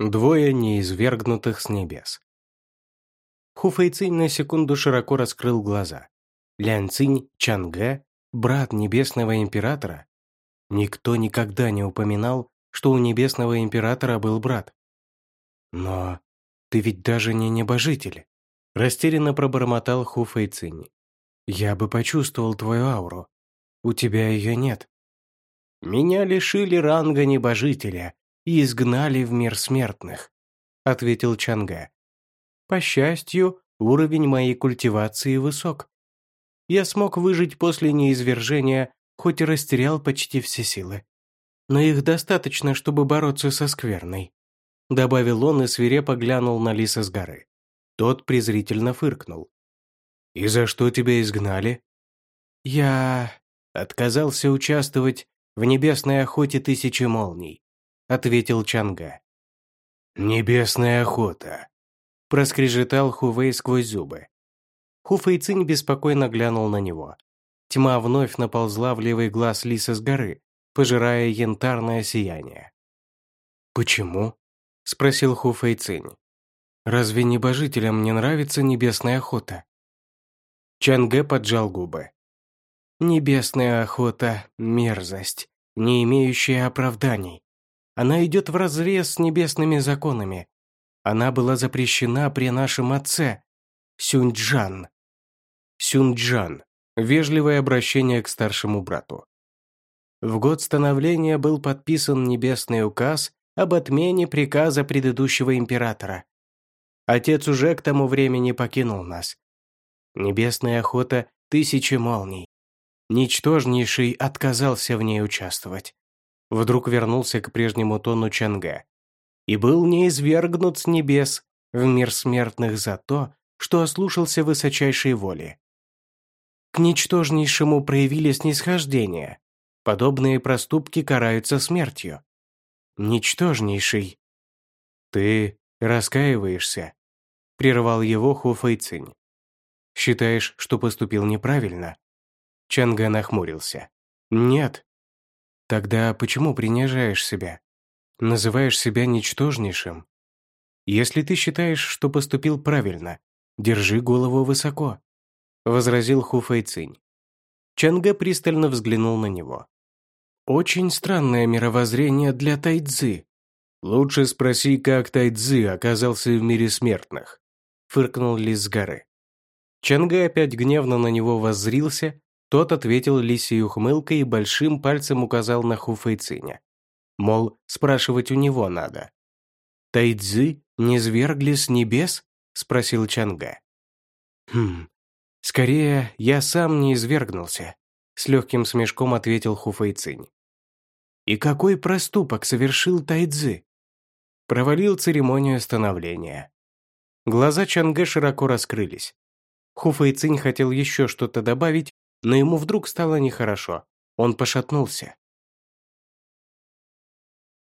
Двое неизвергнутых с небес. Хуфэйцинь на секунду широко раскрыл глаза. Лян Цинь Чангэ, брат Небесного Императора? Никто никогда не упоминал, что у Небесного Императора был брат. Но ты ведь даже не небожитель. Растерянно пробормотал Хуфэйцинь. Я бы почувствовал твою ауру. У тебя ее нет. Меня лишили ранга небожителя и изгнали в мир смертных», — ответил Чанга. «По счастью, уровень моей культивации высок. Я смог выжить после неизвержения, хоть и растерял почти все силы. Но их достаточно, чтобы бороться со скверной», — добавил он и свирепо глянул на лиса с горы. Тот презрительно фыркнул. «И за что тебя изгнали?» «Я...» отказался участвовать в небесной охоте тысячи молний ответил Чанга. «Небесная охота», — проскрежетал Хувей сквозь зубы. Хуфэйцинь беспокойно глянул на него. Тьма вновь наползла в левый глаз лиса с горы, пожирая янтарное сияние. «Почему?» — спросил Хуфэйцинь. «Разве небожителям не нравится небесная охота?» Чанге поджал губы. «Небесная охота — мерзость, не имеющая оправданий. Она идет вразрез с небесными законами. Она была запрещена при нашем отце, Сюньчжан. Сюньчжан – вежливое обращение к старшему брату. В год становления был подписан небесный указ об отмене приказа предыдущего императора. Отец уже к тому времени покинул нас. Небесная охота – тысячи молний. Ничтожнейший отказался в ней участвовать вдруг вернулся к прежнему тону Чанга и был неизвергнут с небес в мир смертных за то, что ослушался высочайшей воли. К ничтожнейшему проявили снисхождение. Подобные проступки караются смертью. Ничтожнейший. Ты раскаиваешься, прервал его Хуфэйцинь. Считаешь, что поступил неправильно? Чанга нахмурился. Нет, Тогда почему принижаешь себя? Называешь себя ничтожнейшим? Если ты считаешь, что поступил правильно, держи голову высоко», — возразил Ху Фэйцинь. Чанга пристально взглянул на него. «Очень странное мировоззрение для тайцзы. Лучше спроси, как тайцзы оказался в мире смертных», — фыркнул Лис с горы. Чанга опять гневно на него воззрился тот ответил лисей ухмылкой и большим пальцем указал на Хуфэйциня. Мол, спрашивать у него надо. «Тайцзы не свергли с небес?» – спросил Чанга. «Хм, скорее, я сам не извергнулся», – с легким смешком ответил Хуфэйцинь. «И какой проступок совершил Тайцзы?» Провалил церемонию становления. Глаза Чанге широко раскрылись. Хуфэйцинь хотел еще что-то добавить, но ему вдруг стало нехорошо. Он пошатнулся.